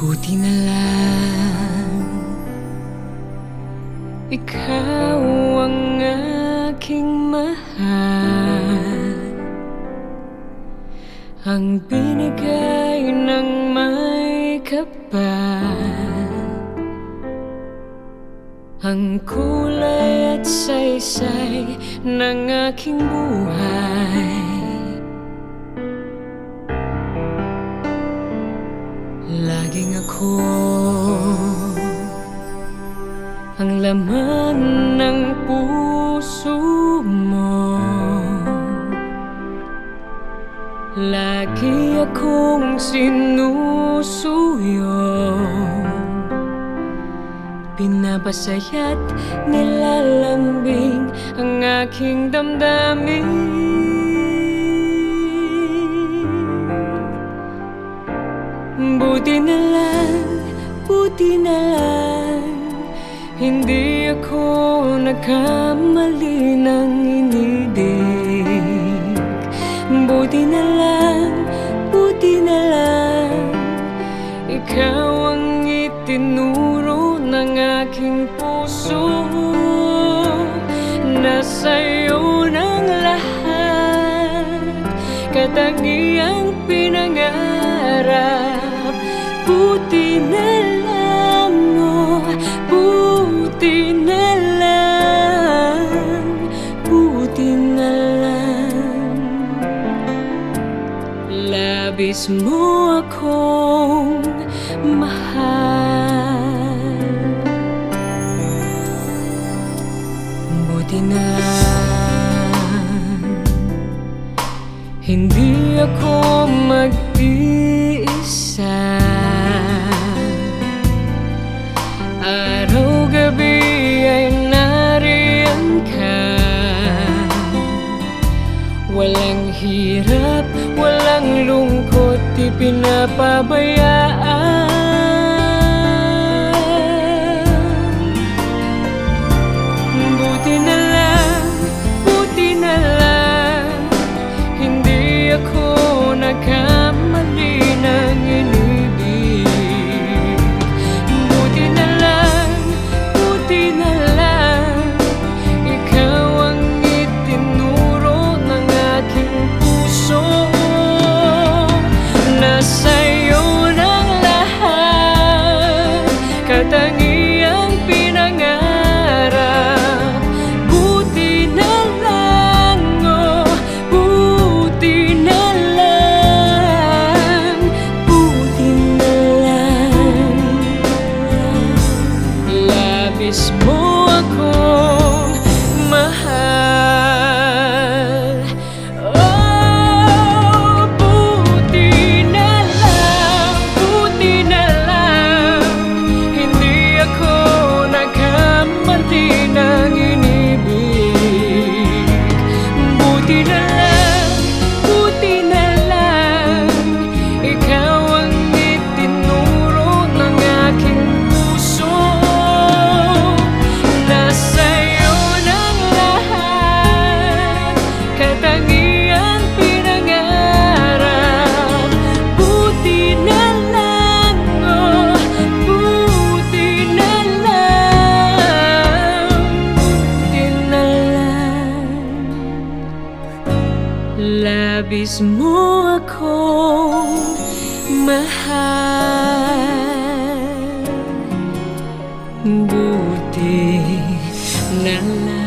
Buti na lang. Ikaw ang aking mahal. Ang binigay ng may kapal. Ang kulay at saysay ng aking buhay. Ako ang laman ng puso mo. Lagi akong sinusuyo. Pinapasaya't nilalambing ang aking damdamin Buti na lang, buti na lang. Hindi ako nagkamali ng inidig. Buti na lang, buti na lang. Ikaw ang itinuro ng aking puso. Na sa'yo ng lahat. Katangiang pinangarap Buti na oh, buti Labis mo akong mahal. Buti na Hindi ako mag-iisa pinapabayaan Katangiang abismo akong mahal. Buti na lang